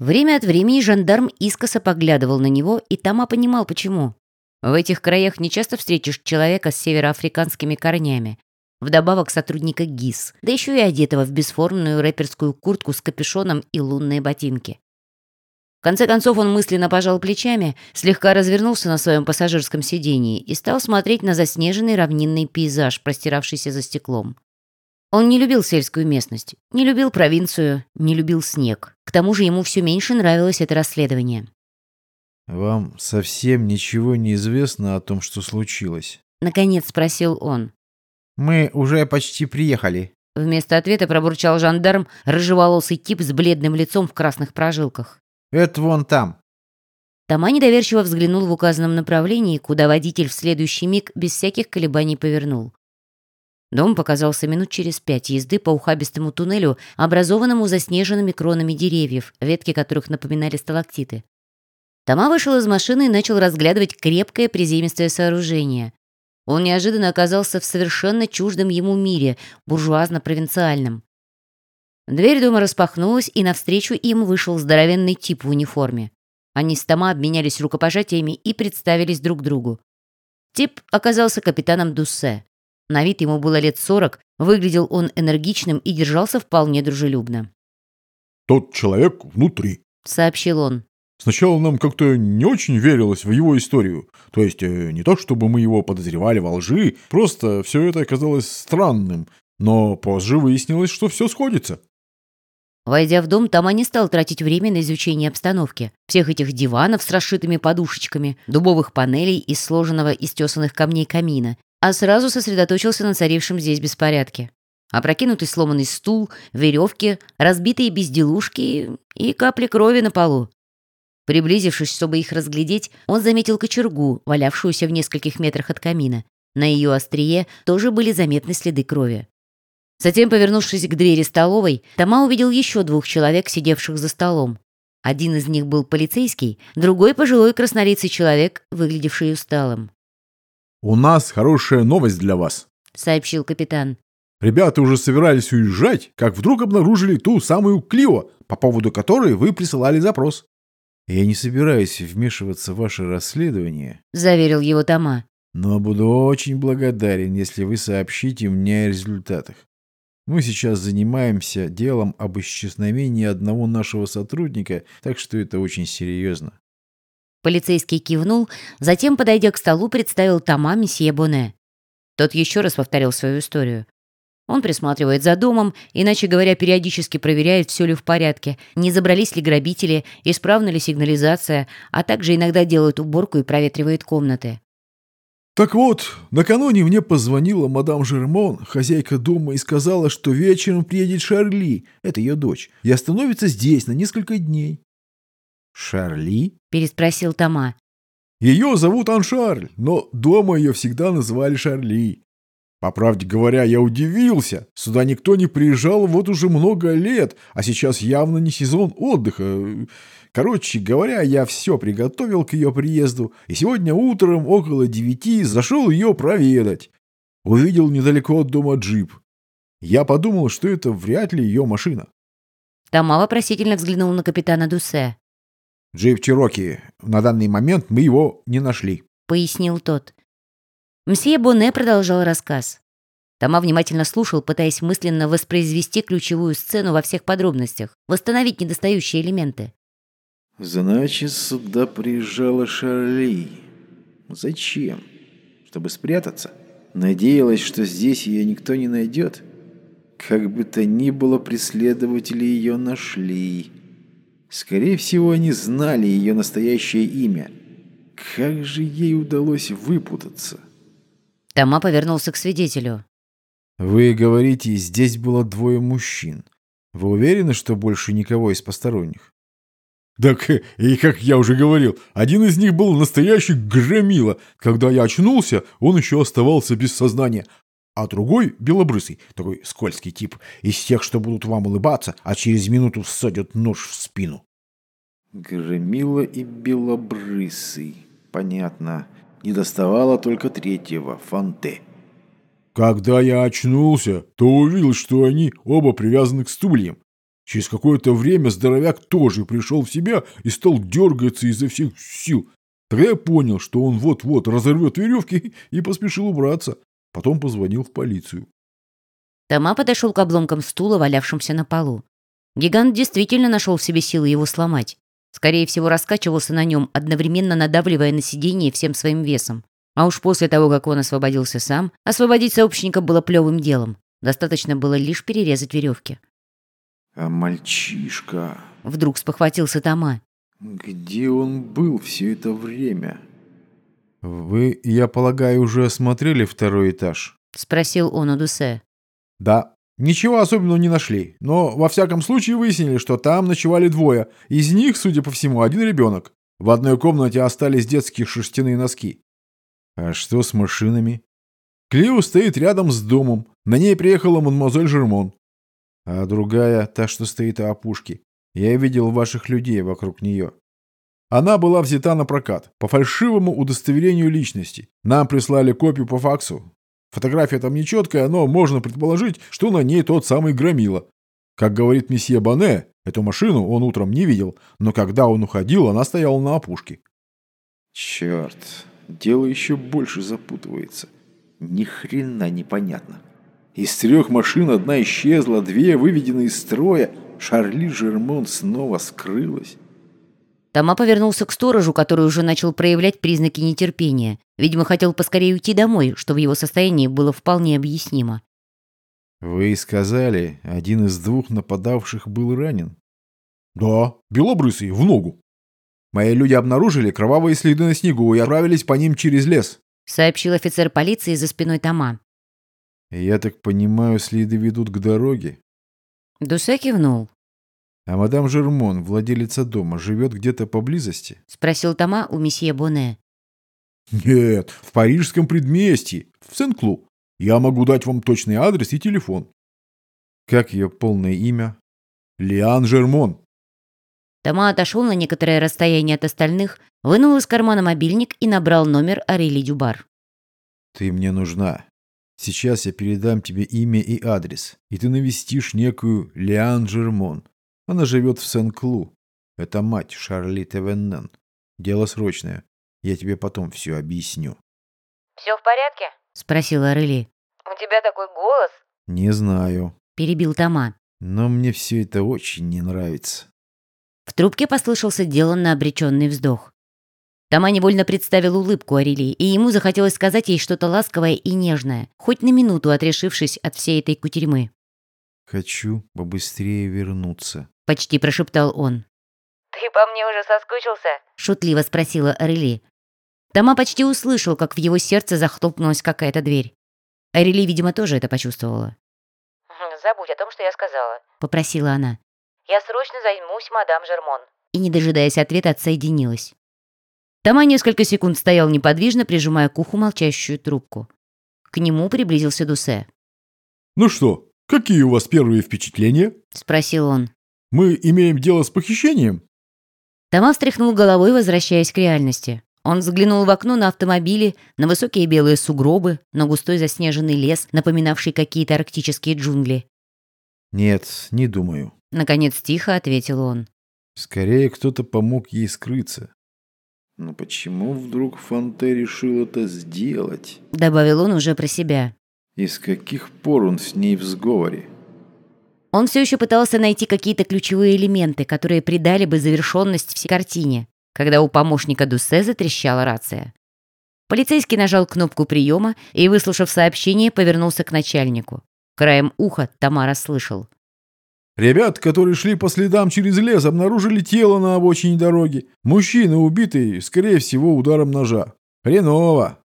Время от времени жандарм искоса поглядывал на него, и Тома понимал, почему. В этих краях не часто встретишь человека с североафриканскими корнями. Вдобавок сотрудника ГИС, да еще и одетого в бесформенную рэперскую куртку с капюшоном и лунные ботинки. В конце концов он мысленно пожал плечами, слегка развернулся на своем пассажирском сидении и стал смотреть на заснеженный равнинный пейзаж, простиравшийся за стеклом. Он не любил сельскую местность, не любил провинцию, не любил снег. К тому же ему все меньше нравилось это расследование. «Вам совсем ничего не известно о том, что случилось?» Наконец спросил он. «Мы уже почти приехали». Вместо ответа пробурчал жандарм, рыжеволосый тип с бледным лицом в красных прожилках. «Это вон там». Тома недоверчиво взглянул в указанном направлении, куда водитель в следующий миг без всяких колебаний повернул. Дом показался минут через пять езды по ухабистому туннелю, образованному заснеженными кронами деревьев, ветки которых напоминали сталактиты. Тома вышел из машины и начал разглядывать крепкое приземистое сооружение. Он неожиданно оказался в совершенно чуждом ему мире, буржуазно-провинциальном. Дверь дома распахнулась, и навстречу им вышел здоровенный тип в униформе. Они с Тома обменялись рукопожатиями и представились друг другу. Тип оказался капитаном Дуссе. На вид ему было лет сорок, выглядел он энергичным и держался вполне дружелюбно. «Тот человек внутри», — сообщил он. «Сначала нам как-то не очень верилось в его историю. То есть э, не то, чтобы мы его подозревали во лжи, просто все это оказалось странным. Но позже выяснилось, что все сходится». Войдя в дом, Тома не стал тратить время на изучение обстановки. Всех этих диванов с расшитыми подушечками, дубовых панелей из сложенного из тесанных камней камина, а сразу сосредоточился на царившем здесь беспорядке. Опрокинутый сломанный стул, веревки, разбитые безделушки и капли крови на полу. Приблизившись, чтобы их разглядеть, он заметил кочергу, валявшуюся в нескольких метрах от камина. На ее острие тоже были заметны следы крови. Затем, повернувшись к двери столовой, Тома увидел еще двух человек, сидевших за столом. Один из них был полицейский, другой — пожилой краснолицый человек, выглядевший усталым. «У нас хорошая новость для вас», — сообщил капитан. «Ребята уже собирались уезжать, как вдруг обнаружили ту самую Клио, по поводу которой вы присылали запрос». «Я не собираюсь вмешиваться в ваше расследование», — заверил его Тома. «но буду очень благодарен, если вы сообщите мне о результатах. Мы сейчас занимаемся делом об исчезновении одного нашего сотрудника, так что это очень серьезно. Полицейский кивнул, затем, подойдя к столу, представил Тома месье Боне. Тот еще раз повторил свою историю. Он присматривает за домом, иначе говоря, периодически проверяет, все ли в порядке, не забрались ли грабители, исправна ли сигнализация, а также иногда делает уборку и проветривает комнаты. «Так вот, накануне мне позвонила мадам Жермон, хозяйка дома, и сказала, что вечером приедет Шарли, это ее дочь, и остановится здесь на несколько дней. «Шарли?» — переспросил Тома. «Ее зовут Аншарль, но дома ее всегда называли Шарли. По правде говоря, я удивился. Сюда никто не приезжал вот уже много лет, а сейчас явно не сезон отдыха. Короче говоря, я все приготовил к ее приезду, и сегодня утром около девяти зашел ее проведать. Увидел недалеко от дома джип. Я подумал, что это вряд ли ее машина. Тома вопросительно взглянул на капитана Дусе. «Джип Чироки. На данный момент мы его не нашли», — пояснил тот. Мсье Боне продолжал рассказ. Тома внимательно слушал, пытаясь мысленно воспроизвести ключевую сцену во всех подробностях, восстановить недостающие элементы. «Значит, сюда приезжала Шарли. Зачем? Чтобы спрятаться? Надеялась, что здесь ее никто не найдет? Как бы то ни было, преследователи ее нашли». Скорее всего, они знали ее настоящее имя. Как же ей удалось выпутаться? Тома повернулся к свидетелю. «Вы говорите, здесь было двое мужчин. Вы уверены, что больше никого из посторонних?» «Так, и как я уже говорил, один из них был настоящий громила. Когда я очнулся, он еще оставался без сознания. А другой, белобрысый, такой скользкий тип, из тех, что будут вам улыбаться, а через минуту всадят нож в спину. Громила и белобрысый. Понятно. Не доставало только третьего, Фанте. Когда я очнулся, то увидел, что они оба привязаны к стульям. Через какое-то время здоровяк тоже пришел в себя и стал дергаться изо всех сил. Тогда я понял, что он вот-вот разорвет веревки и поспешил убраться. Потом позвонил в полицию. Тома подошел к обломкам стула, валявшимся на полу. Гигант действительно нашел в себе силы его сломать. Скорее всего, раскачивался на нем, одновременно надавливая на сиденье всем своим весом. А уж после того, как он освободился сам, освободить сообщника было плевым делом. Достаточно было лишь перерезать веревки. А мальчишка... Вдруг спохватился Тома. Где он был все это время? Вы, я полагаю, уже осмотрели второй этаж? Спросил он у Дусе. Да. Ничего особенного не нашли, но во всяком случае выяснили, что там ночевали двое. Из них, судя по всему, один ребенок. В одной комнате остались детские шерстяные носки. А что с машинами? Клио стоит рядом с домом. На ней приехала мадемуазель Жермон. А другая, та, что стоит у опушки. Я видел ваших людей вокруг нее. Она была взята на прокат, по фальшивому удостоверению личности. Нам прислали копию по факсу. Фотография там нечеткая, но можно предположить, что на ней тот самый Громила. Как говорит месье Бане, эту машину он утром не видел, но когда он уходил, она стояла на опушке. Черт, дело еще больше запутывается. Ни хрена непонятно. Из трех машин одна исчезла, две выведены из строя. Шарли Жермон снова скрылась. Тома повернулся к сторожу, который уже начал проявлять признаки нетерпения. Видимо, хотел поскорее уйти домой, что в его состоянии было вполне объяснимо. «Вы сказали, один из двух нападавших был ранен?» «Да, белобрысый, в ногу. Мои люди обнаружили кровавые следы на снегу и отправились по ним через лес», сообщил офицер полиции за спиной Тома. «Я так понимаю, следы ведут к дороге?» Дусе кивнул. «А мадам Жермон, владелица дома, живет где-то поблизости?» Спросил Тома у месье Боне. «Нет, в парижском предместье, в Сен-Клу. Я могу дать вам точный адрес и телефон». «Как ее полное имя?» «Лиан Жермон». Тома отошел на некоторое расстояние от остальных, вынул из кармана мобильник и набрал номер Арели Дюбар. «Ты мне нужна. Сейчас я передам тебе имя и адрес, и ты навестишь некую Лиан Жермон. Она живет в Сен-Клу. Это мать Шарли Тевеннен. Дело срочное. Я тебе потом все объясню». «Все в порядке?» — спросила Рыли. «У тебя такой голос». «Не знаю», — перебил Тома. «Но мне все это очень не нравится». В трубке послышался деланно обреченный вздох. Тома невольно представил улыбку Арели, и ему захотелось сказать ей что-то ласковое и нежное, хоть на минуту отрешившись от всей этой кутерьмы. «Хочу побыстрее вернуться», — почти прошептал он. «Ты по мне уже соскучился?» — шутливо спросила Арели. Тома почти услышал, как в его сердце захлопнулась какая-то дверь. Арели, видимо, тоже это почувствовала. «Забудь о том, что я сказала», — попросила она. «Я срочно займусь мадам Жермон». И, не дожидаясь ответа, отсоединилась. Тома несколько секунд стоял неподвижно, прижимая к уху молчащую трубку. К нему приблизился Дусе. «Ну что, какие у вас первые впечатления?» — спросил он. «Мы имеем дело с похищением?» Тома встряхнул головой, возвращаясь к реальности. Он взглянул в окно на автомобили, на высокие белые сугробы, на густой заснеженный лес, напоминавший какие-то арктические джунгли. «Нет, не думаю», — наконец тихо ответил он. «Скорее кто-то помог ей скрыться». «Но почему вдруг Фонте решил это сделать?» — добавил он уже про себя. «И с каких пор он с ней в сговоре?» Он все еще пытался найти какие-то ключевые элементы, которые придали бы завершенность всей картине, когда у помощника Дуссе затрещала рация. Полицейский нажал кнопку приема и, выслушав сообщение, повернулся к начальнику. Краем уха Тамара слышал. Ребят, которые шли по следам через лес, обнаружили тело на обочине дороги. Мужчина убитый, скорее всего, ударом ножа. Хреново.